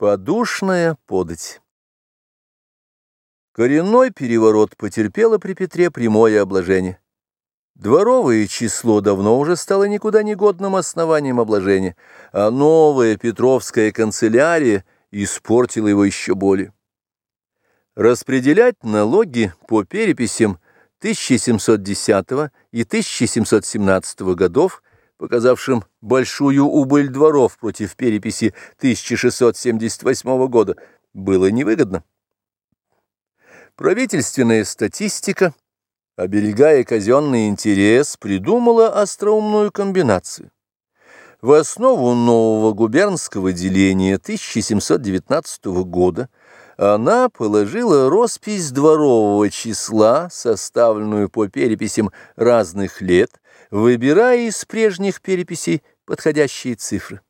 Подушная подать. Коренной переворот потерпело при Петре прямое обложение. Дворовое число давно уже стало никуда не годным основанием обложения, а новая Петровская канцелярия испортила его еще более. Распределять налоги по переписям 1710 и 1717 годов – показавшим большую убыль дворов против переписи 1678 года, было невыгодно. Правительственная статистика, оберегая казенный интерес, придумала остроумную комбинацию. В основу нового губернского деления 1719 года она положила роспись дворового числа, составленную по переписям разных лет, выбирая из прежних переписей подходящие цифры.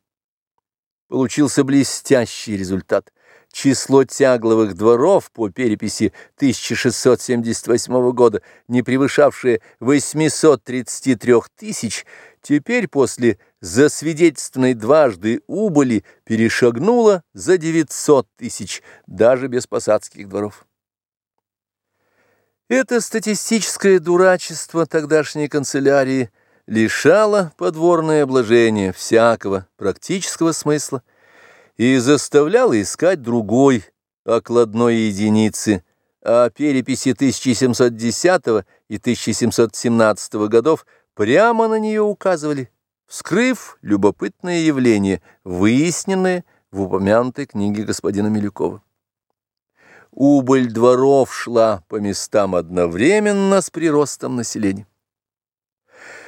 Получился блестящий результат. Число тягловых дворов по переписи 1678 года, не превышавшее 833 тысяч, теперь после засвидетельственной дважды убыли перешагнуло за 900 тысяч, даже без посадских дворов. Это статистическое дурачество тогдашней канцелярии лишало подворное обложение всякого практического смысла и заставляло искать другой окладной единицы, а переписи 1710 и 1717 годов прямо на нее указывали, вскрыв любопытное явление, выясненное в упомянутой книге господина Милюкова. Убыль дворов шла по местам одновременно с приростом населения.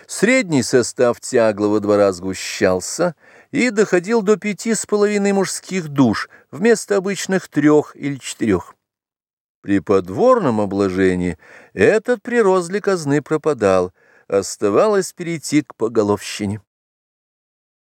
Средний состав тяглого двора сгущался и доходил до пяти с половиной мужских душ вместо обычных трех или четырех. При подворном обложении этот прирост для казны пропадал, оставалось перейти к поголовщине.